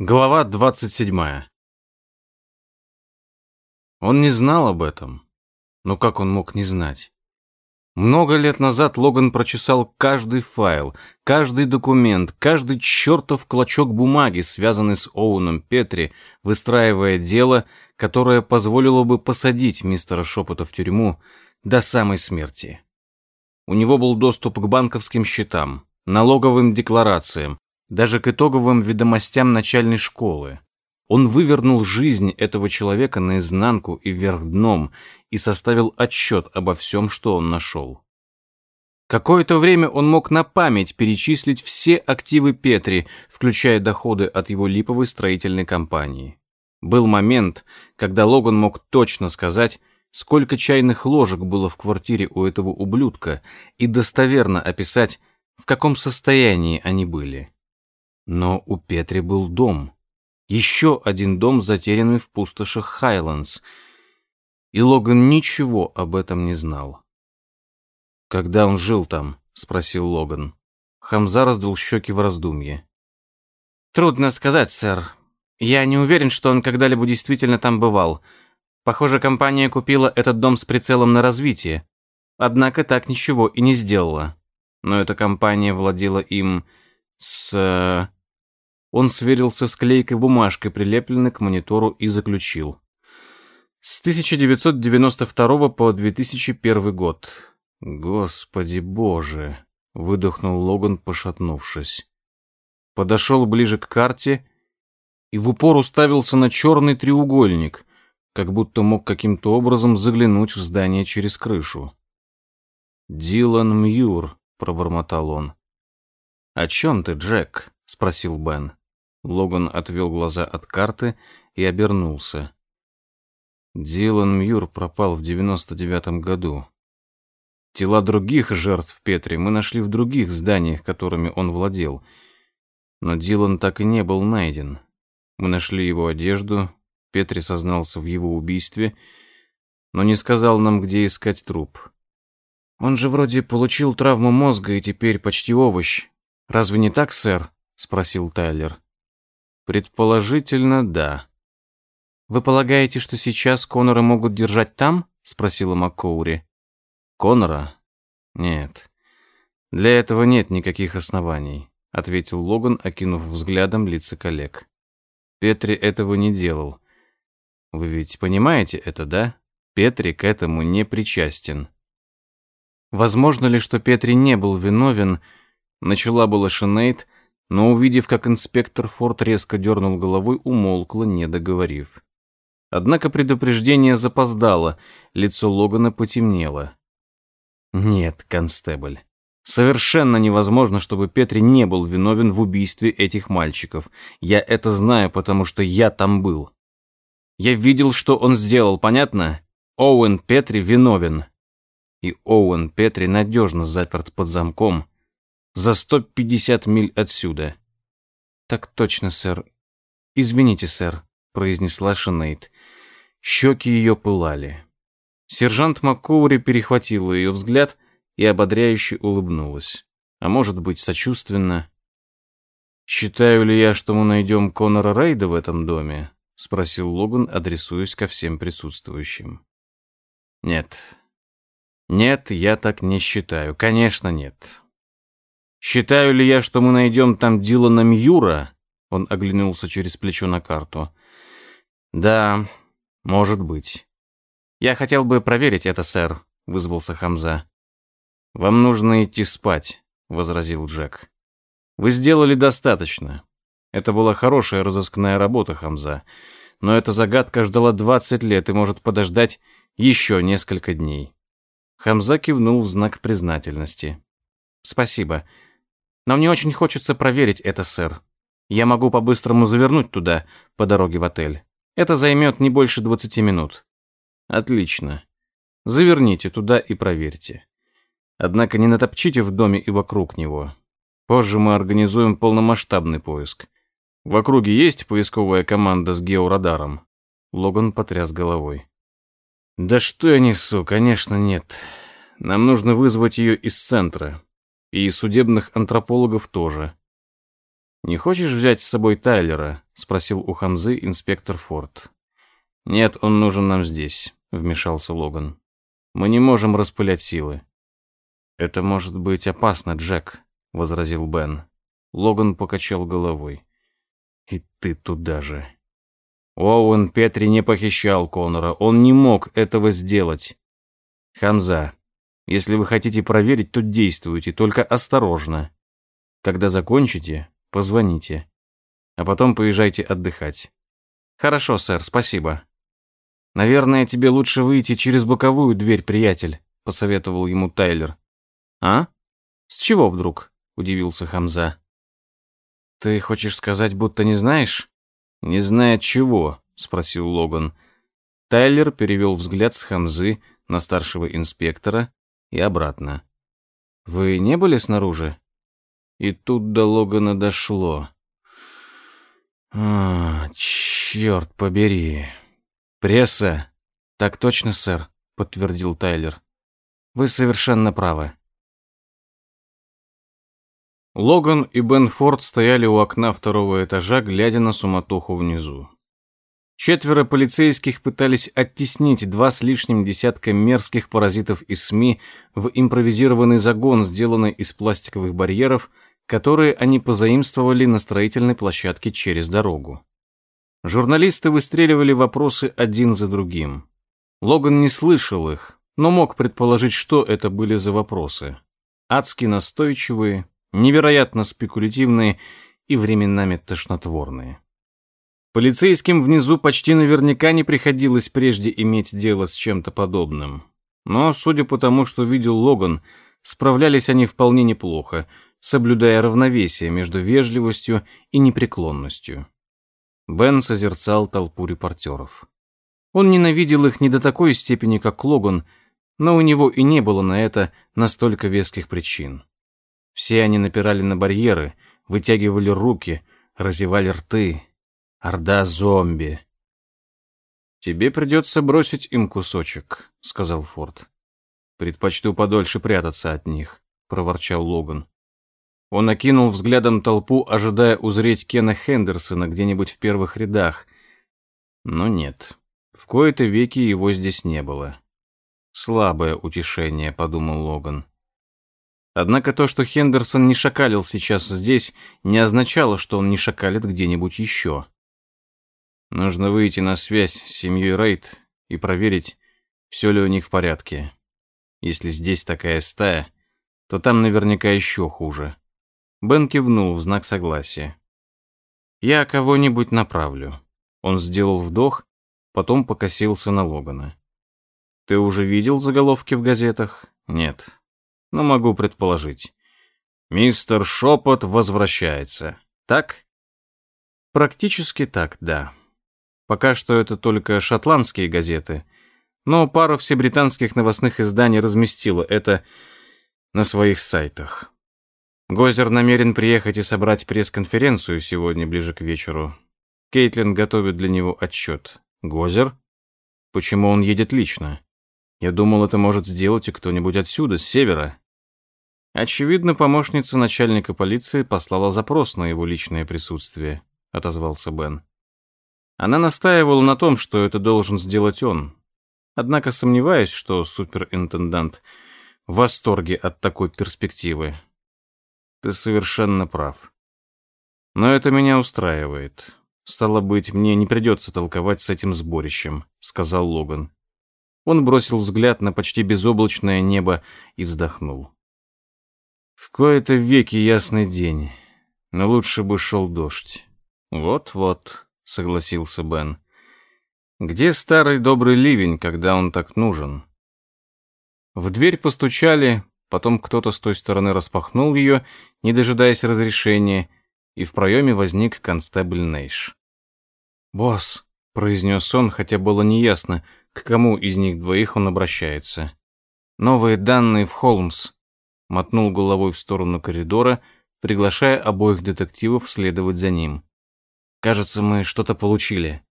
Глава 27. Он не знал об этом. Но как он мог не знать? Много лет назад Логан прочесал каждый файл, каждый документ, каждый чертов клочок бумаги, связанный с Оуном Петри, выстраивая дело, которое позволило бы посадить мистера Шепота в тюрьму до самой смерти. У него был доступ к банковским счетам, налоговым декларациям, даже к итоговым ведомостям начальной школы. Он вывернул жизнь этого человека наизнанку и вверх дном и составил отчет обо всем, что он нашел. Какое-то время он мог на память перечислить все активы Петри, включая доходы от его липовой строительной компании. Был момент, когда Логан мог точно сказать, сколько чайных ложек было в квартире у этого ублюдка и достоверно описать, в каком состоянии они были. Но у Петри был дом. Еще один дом, затерянный в пустошах Хайландс. И Логан ничего об этом не знал. «Когда он жил там?» — спросил Логан. Хамза раздул щеки в раздумье. «Трудно сказать, сэр. Я не уверен, что он когда-либо действительно там бывал. Похоже, компания купила этот дом с прицелом на развитие. Однако так ничего и не сделала. Но эта компания владела им с... Он сверился с клейкой бумажкой, прилепленной к монитору, и заключил. С 1992 по 2001 год. Господи боже, выдохнул Логан, пошатнувшись. Подошел ближе к карте и в упор уставился на черный треугольник, как будто мог каким-то образом заглянуть в здание через крышу. «Дилан Мьюр», — пробормотал он. «О чем ты, Джек?» — спросил Бен. Логан отвел глаза от карты и обернулся. Дилан Мьюр пропал в девяносто девятом году. Тела других жертв Петри мы нашли в других зданиях, которыми он владел. Но Дилан так и не был найден. Мы нашли его одежду, Петри сознался в его убийстве, но не сказал нам, где искать труп. Он же вроде получил травму мозга и теперь почти овощ. Разве не так, сэр? спросил Тайлер. Предположительно, да. Вы полагаете, что сейчас Конора могут держать там? спросила Маккоури. Конора? Нет. Для этого нет никаких оснований, ответил Логан, окинув взглядом лица коллег. Петри этого не делал. Вы ведь понимаете это, да? Петри к этому не причастен. Возможно ли, что Петри не был виновен? Начала была Шинейд, но, увидев, как инспектор Форд резко дернул головой, умолкла, не договорив. Однако предупреждение запоздало, лицо Логана потемнело. «Нет, констебль, совершенно невозможно, чтобы Петри не был виновен в убийстве этих мальчиков. Я это знаю, потому что я там был. Я видел, что он сделал, понятно? Оуэн Петри виновен. И Оуэн Петри надежно заперт под замком» за 150 миль отсюда. Так точно, сэр. Извините, сэр, произнесла Шинейд. Щеки ее пылали. Сержант Маккоури перехватила ее взгляд и ободряюще улыбнулась. А может быть, сочувственно. «Считаю ли я, что мы найдем Конора Рейда в этом доме?» — спросил Логан, адресуясь ко всем присутствующим. «Нет. Нет, я так не считаю. Конечно, нет. Считаю ли я, что мы найдем там Дилана Мьюра? Он оглянулся через плечо на карту. Да, может быть. Я хотел бы проверить это, сэр, вызвался Хамза. Вам нужно идти спать, возразил Джек. Вы сделали достаточно. Это была хорошая разыскная работа, Хамза. Но эта загадка ждала 20 лет и может подождать еще несколько дней. Хамза кивнул в знак признательности. Спасибо. Но мне очень хочется проверить это, сэр. Я могу по-быстрому завернуть туда, по дороге в отель. Это займет не больше 20 минут. Отлично. Заверните туда и проверьте. Однако не натопчите в доме и вокруг него. Позже мы организуем полномасштабный поиск. В округе есть поисковая команда с георадаром? Логан потряс головой. Да что я несу, конечно, нет. Нам нужно вызвать ее из центра. И судебных антропологов тоже. «Не хочешь взять с собой Тайлера?» — спросил у Хамзы инспектор Форд. «Нет, он нужен нам здесь», — вмешался Логан. «Мы не можем распылять силы». «Это может быть опасно, Джек», — возразил Бен. Логан покачал головой. «И ты туда же». Оуэн Петри не похищал Конора. Он не мог этого сделать. Хамза, если вы хотите проверить, то действуйте, только осторожно. Когда закончите, позвоните. А потом поезжайте отдыхать. Хорошо, сэр, спасибо. Наверное, тебе лучше выйти через боковую дверь, приятель, посоветовал ему Тайлер. А? С чего вдруг? удивился Хамза. Ты хочешь сказать, будто не знаешь? Не знает чего, спросил Логан. Тайлер перевел взгляд с Хамзы на старшего инспектора и обратно. Вы не были снаружи? И тут до Логана дошло. А, черт побери. Пресса. Так точно, сэр, подтвердил Тайлер. Вы совершенно правы. Логан и Бен Форд стояли у окна второго этажа, глядя на суматоху внизу. Четверо полицейских пытались оттеснить два с лишним десятка мерзких паразитов из СМИ в импровизированный загон, сделанный из пластиковых барьеров, которые они позаимствовали на строительной площадке через дорогу. Журналисты выстреливали вопросы один за другим. Логан не слышал их, но мог предположить, что это были за вопросы. Адски настойчивые, невероятно спекулятивные и временами тошнотворные. Полицейским внизу почти наверняка не приходилось прежде иметь дело с чем-то подобным. Но, судя по тому, что видел Логан, справлялись они вполне неплохо, соблюдая равновесие между вежливостью и непреклонностью. Бен созерцал толпу репортеров. Он ненавидел их не до такой степени, как Логан, но у него и не было на это настолько веских причин. Все они напирали на барьеры, вытягивали руки, разевали рты, Орда зомби. Тебе придется бросить им кусочек, сказал Форд. Предпочту подольше прятаться от них, проворчал Логан. Он окинул взглядом толпу, ожидая узреть Кена Хендерсона где-нибудь в первых рядах. Но нет. В кои-то веки его здесь не было. Слабое утешение, подумал Логан. Однако то, что Хендерсон не шакалил сейчас здесь, не означало, что он не шакалит где-нибудь еще. Нужно выйти на связь с семьей Рейд и проверить, все ли у них в порядке. Если здесь такая стая, то там наверняка еще хуже. Бен кивнул в знак согласия. «Я кого-нибудь направлю». Он сделал вдох, потом покосился на Логана. «Ты уже видел заголовки в газетах?» «Нет. Но могу предположить. Мистер Шепот возвращается. Так?» «Практически так, да». Пока что это только шотландские газеты, но пара всебританских новостных изданий разместила это на своих сайтах. Гозер намерен приехать и собрать пресс-конференцию сегодня ближе к вечеру. Кейтлин готовит для него отчет. Гозер? Почему он едет лично? Я думал, это может сделать и кто-нибудь отсюда, с севера. Очевидно, помощница начальника полиции послала запрос на его личное присутствие, отозвался Бен. Она настаивала на том, что это должен сделать он. Однако сомневаюсь, что суперинтендант в восторге от такой перспективы. Ты совершенно прав. Но это меня устраивает. Стало быть, мне не придется толковать с этим сборищем, сказал Логан. Он бросил взгляд на почти безоблачное небо и вздохнул. В кои-то веки ясный день, но лучше бы шел дождь. Вот-вот. — согласился Бен. «Где старый добрый ливень, когда он так нужен?» В дверь постучали, потом кто-то с той стороны распахнул ее, не дожидаясь разрешения, и в проеме возник констебль Нейш. «Босс», — произнес он, хотя было неясно, к кому из них двоих он обращается. «Новые данные в Холмс», — мотнул головой в сторону коридора, приглашая обоих детективов следовать за ним. Кажется, мы что-то получили.